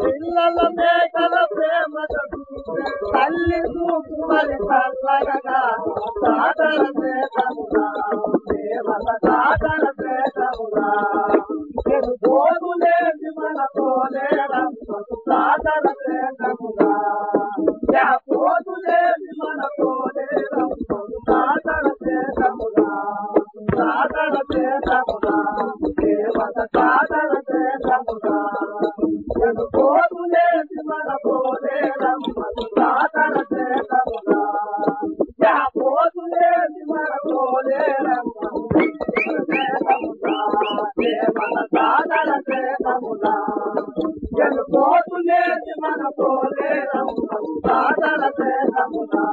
పిల్లల మేకల ప్రేమ తల్లి చూపుమని చల్లగా సాధన చేతముగా సాధన చేతముగా పోగులేసి సాధన చేతముగా దేవత సాధన చేతముగా నేను పోగులేసి మన పోలేరమ్మ సాధన చేతముగా యా పోగులేసి మన పోలేరమ్మ దేవత సాధన చేతముగా నేను పోగులేసి మన పోలేరమ్మ సాధన చేతముగా